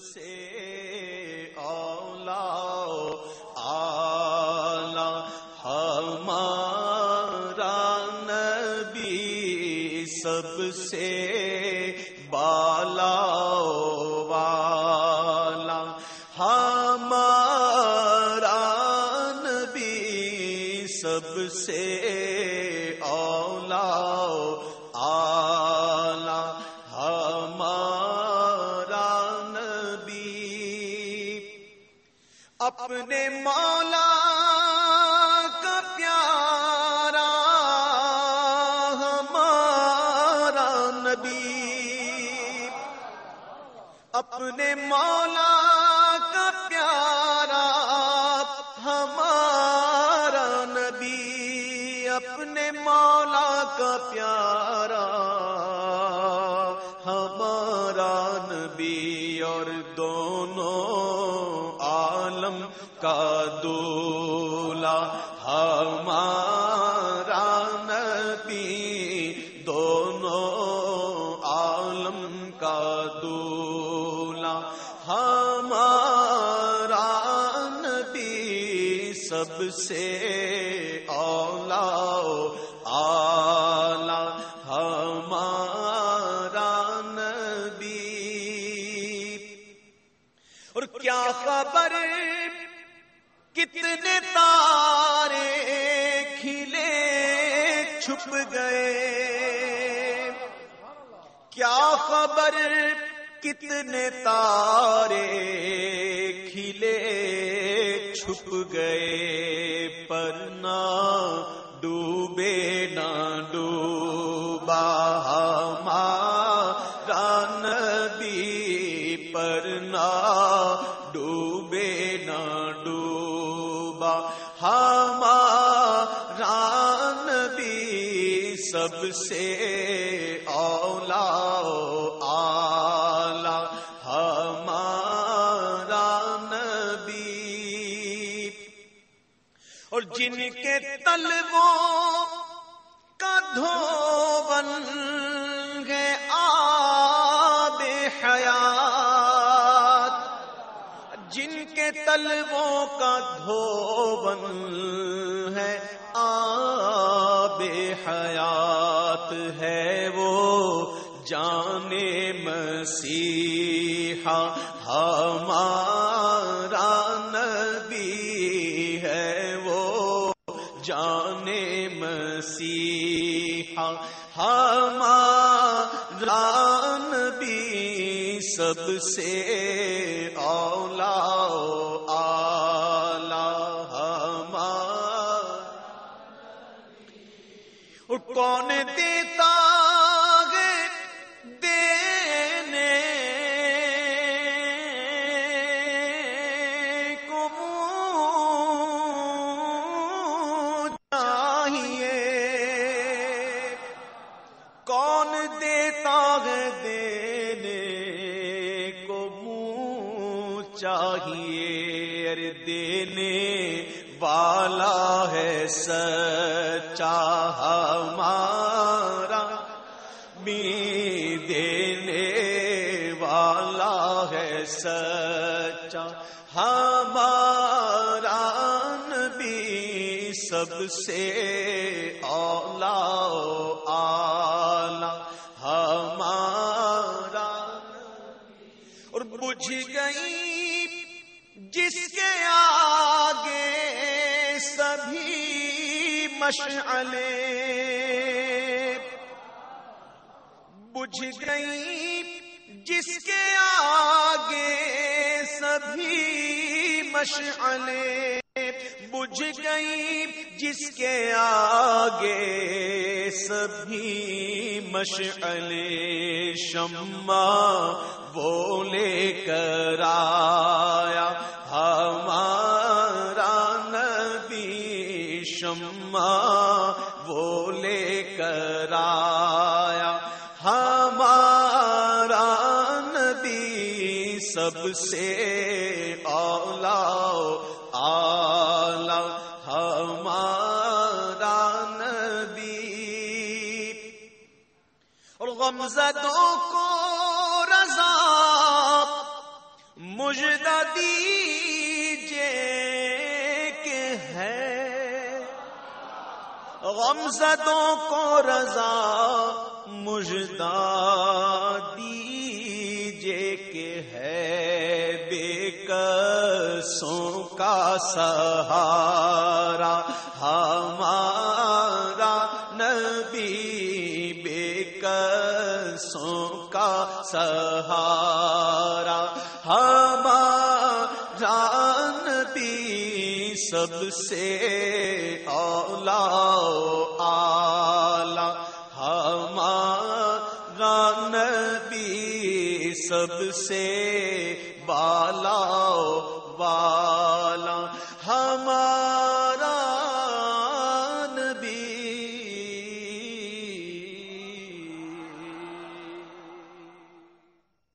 سے اولا آلہ ہمارا نبی سب سے بالا والا۔ ہمارا نبی سب سے اولا۔ اپنے مولا کا پیارا، ہمارا نبی۔ اپنے مولا کا پیارا، ہمارا نبی۔ اپنے مولا کا پیارا، ہمارا نبی اور دونوں کا دولا ہمارا نبی، دونوں عالم کا دولا ہمارا نبی، سب سے اولا آلہ ہمارا نبی۔ اور کیا خبر؟ کتنے تارے کھلے چھپ گئے۔ کیا خبر کتنے تارے کھلے چھپ گئے؟ پر نہ ڈوبے، نہ ڈوبا ہمارا نبی، پر نہ ڈوبے، نہ ڈوبا ہمارا نبی سب سے اولا آلہ ہمارا نبی۔ اور جن کے تلووں کا دھوبن ہے آب حیات کے تلووں کا دھوبن ہے۔ آب حیات ہے وہ۔ جانے مسیحا ہمارا نبی ہے وہ۔ جانے مسیحا ہمارا سب سے اولا آلہ ہمارا اور کون دیتا چاہیے، ارے دینے والا ہے سچا ہمارا۔ بھی دینے والا ہے سچا ہمارا۔ نبی سب سے اولا آلہ ہمارا۔ اور بجھ گئی جس کے آگے سبھی مشعلیں بجھ گئی جس کے آگے سبھی مشعلیں بجھ گئی جس کے آگے سبھی مشعلیں شمع وہ لے کر سے اولا آلہ ہمارا نبی۔ اور غمزدوں کو رضا مجدہ دیجے کہ ہے۔ غمزدوں کو رضا مجدہ دیجے کہ ہے۔ کسوں کا سہارا، ہمارا نبی بے کسوں کا سہارا۔ نبی سب سے اولا آلہ ہمارا نبی سب سے